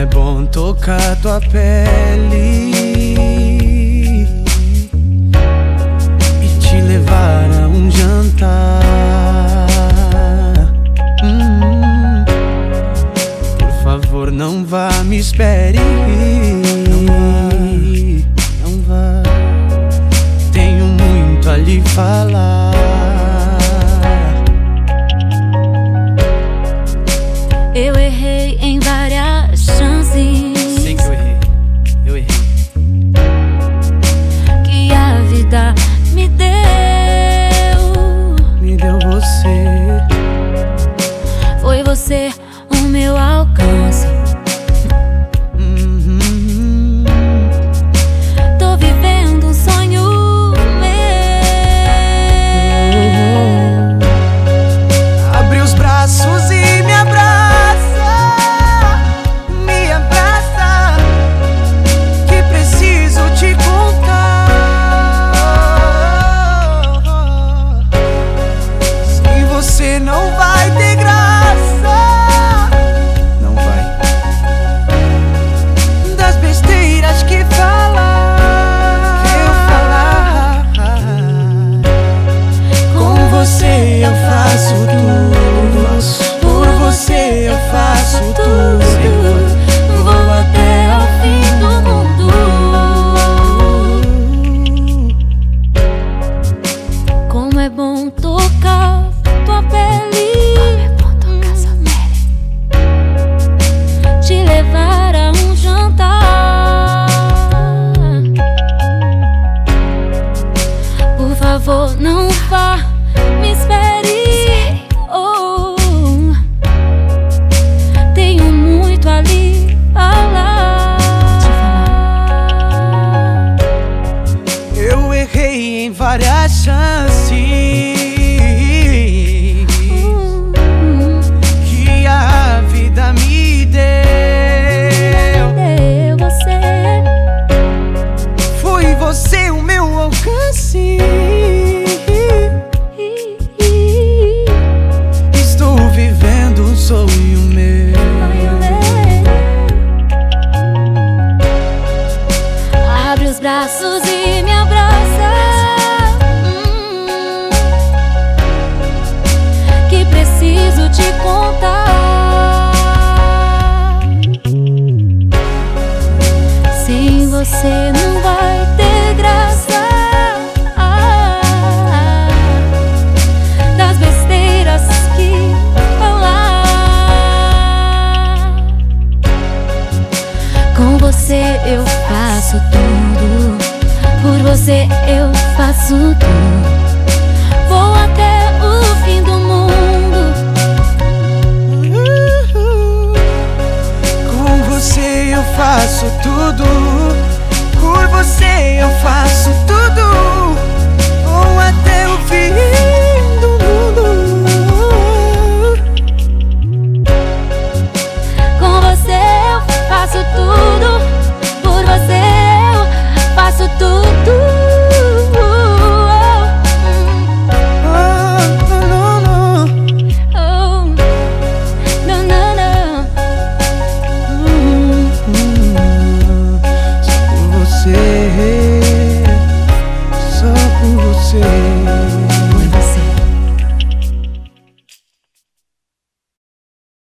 é bom tocar tua pele e te levar a um jantar. Hum, por favor, não vá, me espere. Não vá, não vá. Tenho muito a lhe falar. você. Foi você o meu alcance. favor, não vá Me espere oh. Tenho muito ali falar Eu errei em várias chances braços e me abraça. Hum, que preciso te contar. Sem você não vai. faço tudo. Por você eu faço tudo. Vou até